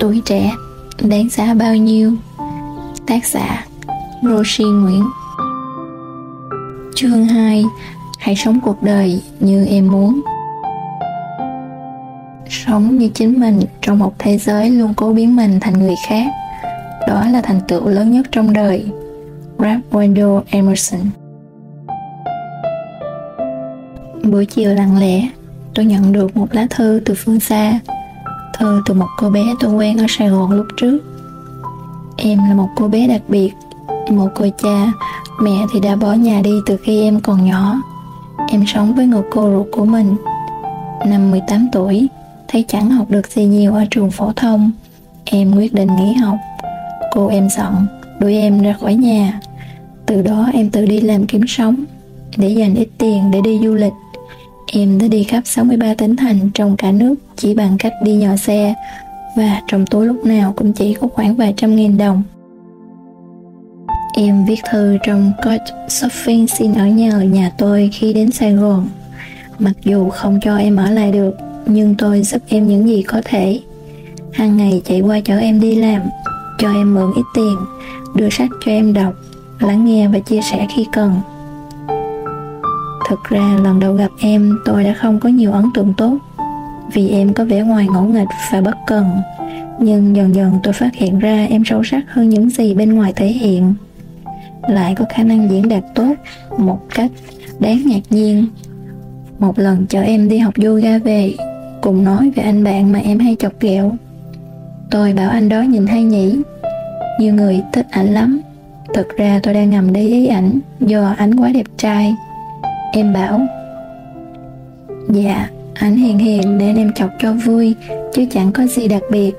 Tuổi trẻ, Đáng giá bao nhiêu? Tác giả Roshi Nguyễn. Chương 2 Hãy sống cuộc đời như em muốn. Sống như chính mình trong một thế giới luôn cố biến mình thành người khác. Đó là thành tựu lớn nhất trong đời. Ralph Waldo Emerson. Buổi chiều lặng lẽ, Tôi nhận được một lá thư từ phương xa. Thư từ một cô bé tôi quen ở Sài Gòn lúc trước. Em là một cô bé đặc biệt Một cô cha. Mẹ thì đã bỏ nhà đi từ khi em còn nhỏ. Em sống với người cô ruột của mình. Năm 18 tuổi, Thấy chẳng học được gì nhiều ở trường phổ thông. Em quyết định nghỉ học. Cô em giận Đuổi em ra khỏi nhà. Từ đó em tự đi làm kiếm sống, Để dành ít tiền để đi du lịch. Em đã đi khắp 63 tỉnh thành trong cả nước chỉ bằng cách đi nhờ xe và trong túi lúc nào cũng chỉ có khoảng vài trăm nghìn đồng. Em viết thư trong coach shopping xin ở nhờ nhà tôi khi đến Sài Gòn. Mặc dù không cho em ở lại được, nhưng tôi giúp em những gì có thể. Hàng ngày chạy qua chở em đi làm, cho em mượn ít tiền, đưa sách cho em đọc, lắng nghe và chia sẻ khi cần. Thực ra lần đầu gặp em, tôi đã không có nhiều ấn tượng tốt. Vì em có vẻ ngoài ngỗ nghịch và bất cần. Nhưng dần dần tôi phát hiện ra em sâu sắc hơn những gì bên ngoài thể hiện. Lại có khả năng diễn đạt tốt một cách đáng ngạc nhiên. Một lần chở em đi học yoga về, Cùng nói về anh bạn mà em hay chọc ghẹo. Tôi bảo anh đó nhìn hay nhỉ? Nhiều người thích ảnh lắm. Thực ra tôi đang ngầm để ý ảnh, Do ảnh quá đẹp trai. Em bảo Dạ, anh hiền hiền nên em chọc cho vui Chứ chẳng có gì đặc biệt.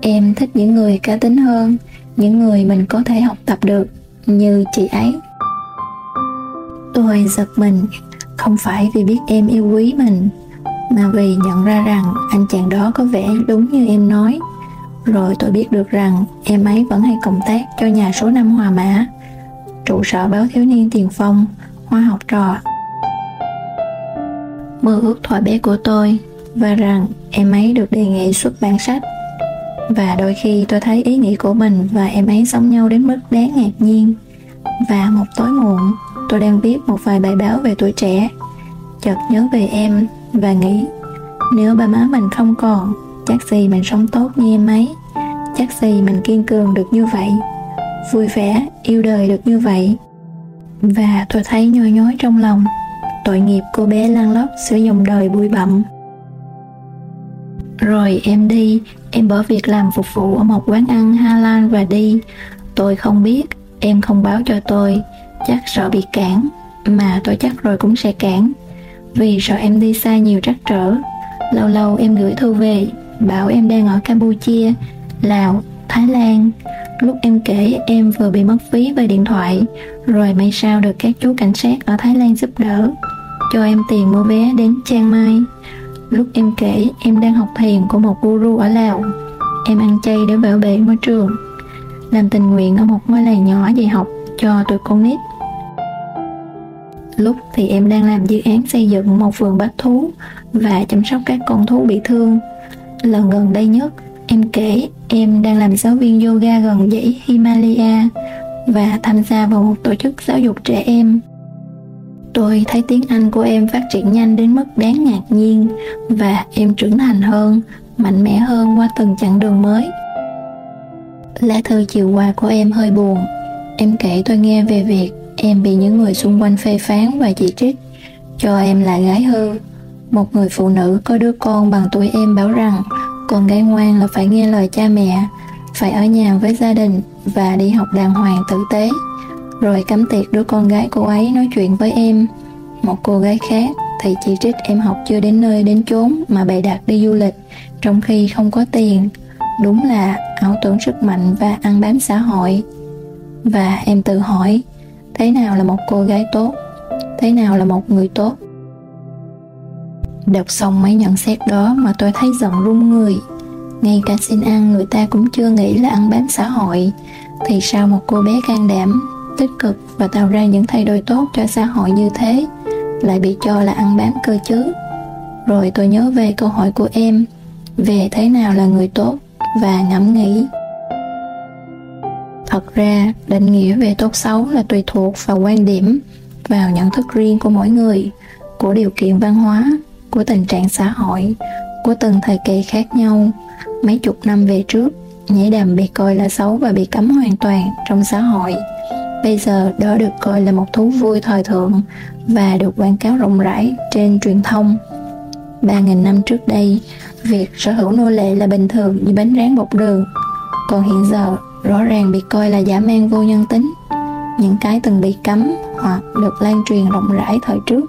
Em thích những người cá tính hơn Những người mình có thể học tập được Như chị ấy. Tôi giật mình Không phải vì biết em yêu quý mình Mà vì nhận ra rằng Anh chàng đó có vẻ đúng như em nói. Rồi tôi biết được rằng Em ấy vẫn hay cộng tác cho nhà số 5 Hòa Mã Trụ sở báo thiếu niên tiền phong Hoa học trò mơ ước thuở bé của tôi và rằng em ấy được đề nghị xuất bản sách. Và đôi khi tôi thấy ý nghĩ của mình và em ấy giống nhau đến mức đáng ngạc nhiên. Và một tối muộn, tôi đang viết một vài bài báo về tuổi trẻ. Chợt nhớ về em và nghĩ, nếu ba má mình không còn, chắc gì mình sống tốt như em ấy? Chắc gì mình kiên cường được như vậy? Vui vẻ yêu đời được như vậy? Và tôi thấy nhoi nhói trong lòng tội nghiệp cô bé lăn lóc sử dụng đời bụi bặm. Rồi em đi, em bỏ việc làm phục vụ ở một quán ăn Hà Lan và đi. Tôi không biết, em không báo cho tôi. Chắc sợ bị cản, mà tôi chắc rồi cũng sẽ cản. Vì sợ em đi xa nhiều trắc trở. Lâu lâu em gửi thư về, bảo em đang ở Campuchia, Lào, Thái Lan. Lúc em kể, em vừa bị mất phí về điện thoại. Rồi may sao được các chú cảnh sát ở Thái Lan giúp đỡ cho em tiền mua vé đến Chiang Mai. Lúc em kể em đang học thiền của một guru ở Lào. Em ăn chay để bảo vệ môi trường. Làm tình nguyện ở một ngôi làng nhỏ dạy học cho tụi con nít. Lúc thì em đang làm dự án xây dựng một vườn bách thú và chăm sóc các con thú bị thương. Lần gần đây nhất, em kể em đang làm giáo viên yoga gần dãy Himalaya và tham gia vào một tổ chức giáo dục trẻ em Tôi thấy tiếng Anh của em phát triển nhanh đến mức đáng ngạc nhiên và em trưởng thành hơn, mạnh mẽ hơn qua từng chặng đường mới. Lá thư chiều qua của em hơi buồn. Em kể tôi nghe về việc em bị những người xung quanh phê phán và chỉ trích, cho em là gái hư. Một người phụ nữ có đứa con bằng tuổi em bảo rằng con gái ngoan là phải nghe lời cha mẹ, phải ở nhà với gia đình và đi học đàng hoàng tử tế rồi cấm tiệc đứa con gái cô ấy nói chuyện với em. Một cô gái khác thì chỉ trích em học chưa đến nơi đến chốn mà bày đặt đi du lịch, trong khi không có tiền. Đúng là ảo tưởng sức mạnh và ăn bám xã hội. Và em tự hỏi, thế nào là một cô gái tốt? Thế nào là một người tốt? Đọc xong mấy nhận xét đó mà tôi thấy giận run người. Ngay cả xin ăn người ta cũng chưa nghĩ là ăn bám xã hội. Thì sao một cô bé can đảm? Tích cực và tạo ra những thay đổi tốt cho xã hội như thế, lại bị cho là ăn bám cơ chứ. Rồi tôi nhớ về câu hỏi của em, về thế nào là người tốt và ngẫm nghĩ. Thật ra, định nghĩa về tốt xấu là tùy thuộc vào quan điểm, vào nhận thức riêng của mỗi người, của điều kiện văn hóa, của tình trạng xã hội, của từng thời kỳ khác nhau. Mấy chục năm về trước, nhảy đầm bị coi là xấu và bị cấm hoàn toàn trong xã hội bây giờ đó được coi là một thú vui thời thượng và được quảng cáo rộng rãi trên truyền thông 3.000 năm trước đây, việc sở hữu nô lệ là bình thường như bánh rán bột đường. Còn hiện giờ, rõ ràng bị coi là giả man vô nhân tính. Những cái từng bị cấm hoặc được lan truyền rộng rãi thời trước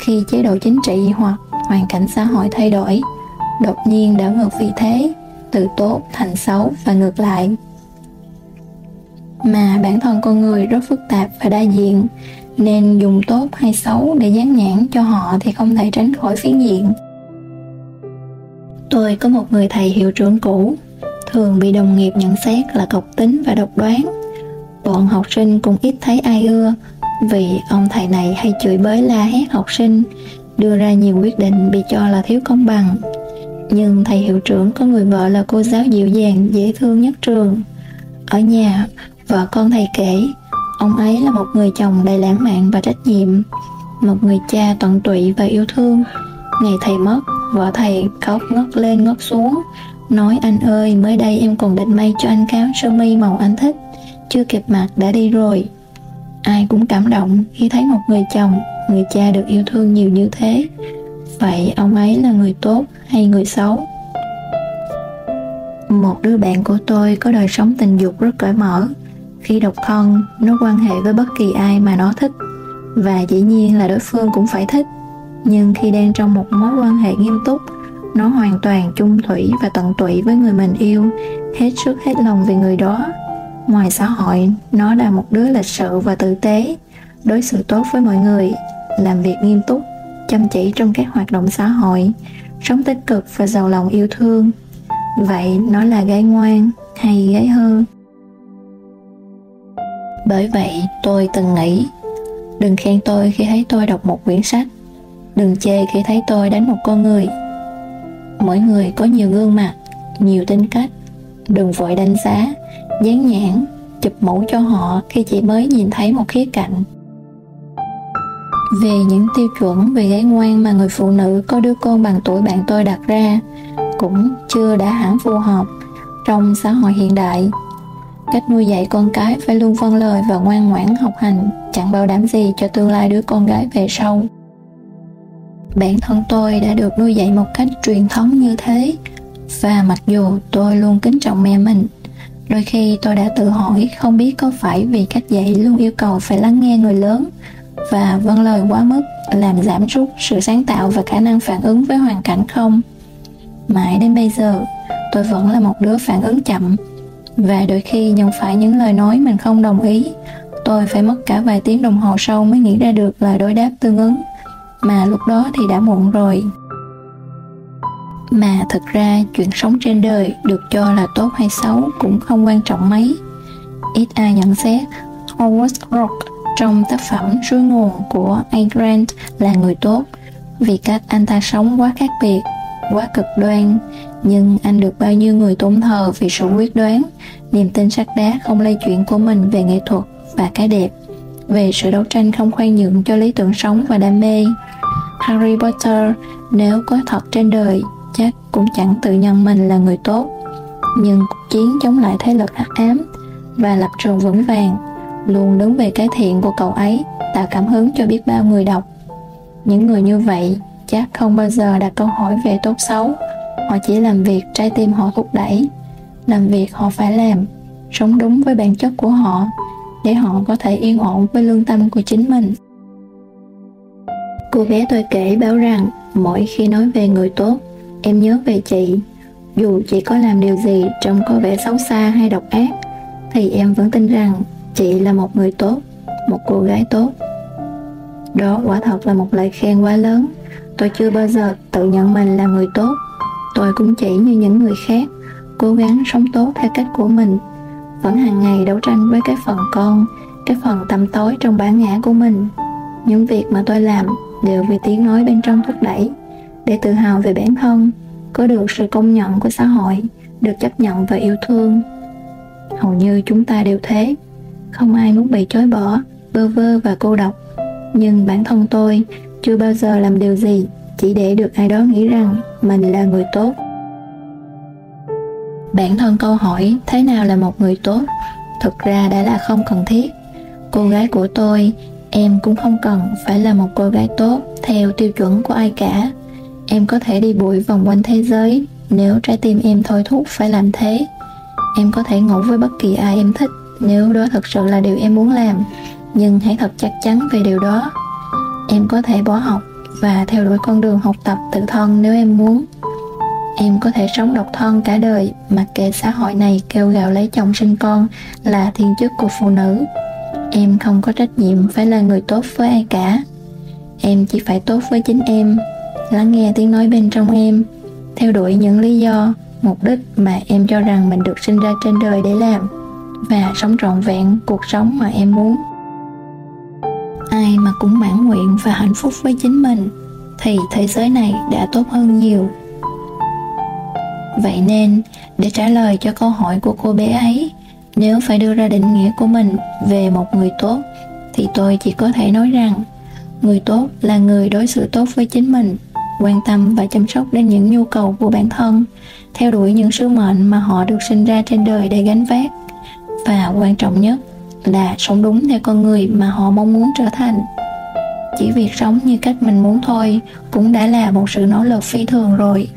khi chế độ chính trị hoặc hoàn cảnh xã hội thay đổi, đột nhiên đảo ngược vị thế, từ tốt thành xấu và ngược lại. Mà bản thân con người rất phức tạp và đa diện, nên dùng tốt hay xấu để dán nhãn cho họ thì không thể tránh khỏi phiến diện. Tôi có một người thầy hiệu trưởng cũ, thường bị đồng nghiệp nhận xét là cộc tính và độc đoán. Bọn học sinh cũng ít thấy ai ưa, vì ông thầy này hay chửi bới la hét học sinh, đưa ra nhiều quyết định bị cho là thiếu công bằng. Nhưng thầy hiệu trưởng có người vợ là cô giáo dịu dàng, dễ thương nhất trường. Ở nhà, vợ con thầy kể, ông ấy là một người chồng đầy lãng mạn và trách nhiệm, một người cha tận tụy và yêu thương. Ngày thầy mất, Vợ thầy khóc ngất lên ngất xuống Nói anh ơi mới đây em còn định may cho anh cáo sơ mi màu anh thích Chưa kịp mặc đã đi rồi Ai cũng cảm động khi thấy một người chồng Người cha được yêu thương nhiều như thế Vậy ông ấy là người tốt hay người xấu? Một đứa bạn của tôi có đời sống tình dục rất cởi mở khi độc thân, nó quan hệ với bất kỳ ai mà nó thích. Và dĩ nhiên là đối phương cũng phải thích. Nhưng khi đang trong một mối quan hệ nghiêm túc nó hoàn toàn chung thủy và tận tụy với người mình yêu hết sức hết lòng vì người đó. Ngoài xã hội nó là một đứa lịch sự và tử tế đối xử tốt với mọi người làm việc nghiêm túc chăm chỉ trong các hoạt động xã hội sống tích cực và giàu lòng yêu thương. Vậy nó là gái ngoan hay gái hư bởi vậy tôi từng nghĩ, đừng khen tôi khi thấy tôi đọc một quyển sách. Đừng chê khi thấy tôi đánh một con người. Mỗi người có nhiều gương mặt, Nhiều tính cách. Đừng vội đánh giá, Dán nhãn, Chụp mũ cho họ khi chỉ mới nhìn thấy một khía cạnh. Về những tiêu chuẩn về gái ngoan mà người phụ nữ có đứa con bằng tuổi bạn tôi đặt ra, Cũng chưa đã hẳn phù hợp trong xã hội hiện đại cách nuôi dạy con cái phải luôn vâng lời và ngoan ngoãn học hành, chẳng bảo đảm gì cho tương lai đứa con gái về sau. Bản thân tôi đã được nuôi dạy một cách truyền thống như thế, và mặc dù tôi luôn kính trọng mẹ mình, đôi khi tôi đã tự hỏi không biết có phải vì cách dạy luôn yêu cầu phải lắng nghe người lớn và vâng lời quá mức làm giảm sút sự sáng tạo và khả năng phản ứng với hoàn cảnh không. Mãi đến bây giờ, tôi vẫn là một đứa phản ứng chậm và đôi khi nhận phải những lời nói mình không đồng ý. Tôi phải mất cả vài tiếng đồng hồ sau mới nghĩ ra được lời đối đáp tương ứng. Mà lúc đó thì đã muộn rồi. Mà thực ra, chuyện sống trên đời được cho là tốt hay xấu cũng không quan trọng mấy. Ít ai nhận xét, Howard Rock trong tác phẩm suối nguồn của A. Grant là người tốt. Vì cách anh ta sống quá khác biệt, quá cực đoan nhưng anh được bao nhiêu người tôn thờ vì sự quyết đoán? Niềm tin sắt đá không lay chuyển của mình về nghệ thuật và cái đẹp. Về sự đấu tranh không khoan nhượng cho lý tưởng sống và đam mê. Harry Potter, nếu có thật trên đời, chắc cũng chẳng tự nhận mình là người tốt. Nhưng cuộc chiến chống lại thế lực hắc ám và lập trường vững vàng luôn đứng về cái thiện của cậu ấy, tạo cảm hứng cho biết bao người đọc. Những người như vậy chắc không bao giờ đặt câu hỏi về tốt xấu họ chỉ làm việc trái tim họ thúc đẩy làm việc họ phải làm sống đúng với bản chất của họ để họ có thể yên ổn với lương tâm của chính mình Cô bé tôi kể báo rằng mỗi khi nói về người tốt, em nhớ về chị. Dù chị có làm điều gì trông có vẻ xấu xa hay độc ác, thì em vẫn tin rằng chị là một người tốt, một cô gái tốt. Đó quả thật là một lời khen quá lớn. Tôi chưa bao giờ tự nhận mình là người tốt. Tôi cũng chỉ như những người khác, cố gắng sống tốt theo cách của mình. Vẫn hàng ngày đấu tranh với cái phần con, cái phần tầm tối trong bản ngã của mình. Những việc mà tôi làm đều vì tiếng nói bên trong thúc đẩy. Để tự hào về bản thân có được sự công nhận của xã hội được chấp nhận và yêu thương. Hầu như chúng ta đều thế. Không ai muốn bị chối bỏ bơ vơ và cô độc. Nhưng bản thân tôi chưa bao giờ làm điều gì chỉ để được ai đó nghĩ rằng mình là người tốt. Bản thân câu hỏi, thế nào là một người tốt? thực ra đã là không cần thiết. Cô gái của tôi, em cũng không cần phải là một cô gái tốt theo tiêu chuẩn của ai cả. Em có thể đi bụi vòng quanh thế giới, nếu trái tim em thôi thúc phải làm thế. Em có thể ngủ với bất kỳ ai em thích, nếu đó thật sự là điều em muốn làm. Nhưng hãy thật chắc chắn về điều đó. Em có thể bỏ học và theo đuổi con đường học tập tự thân nếu em muốn, em có thể sống độc thân cả đời. Mặc kệ xã hội này kêu gào lấy chồng sinh con là thiên chức của phụ nữ. Em không có trách nhiệm phải là người tốt với ai cả. Em chỉ phải tốt với chính em. Lắng nghe tiếng nói bên trong em. Theo đuổi những lý do, mục đích mà em cho rằng mình được sinh ra trên đời để làm. Và sống trọn vẹn cuộc sống mà em muốn ai mà cũng mãn nguyện và hạnh phúc với chính mình, thì thế giới này đã tốt hơn nhiều. Vậy nên, để trả lời cho câu hỏi của cô bé ấy, nếu phải đưa ra định nghĩa của mình về một người tốt, thì tôi chỉ có thể nói rằng, người tốt là người đối xử tốt với chính mình, quan tâm và chăm sóc đến những nhu cầu của bản thân, theo đuổi những sứ mệnh mà họ được sinh ra trên đời để gánh vác. Và quan trọng nhất là sống đúng theo con người mà họ mong muốn trở thành. Chỉ việc sống như cách mình muốn thôi cũng đã là một sự nỗ lực phi thường rồi.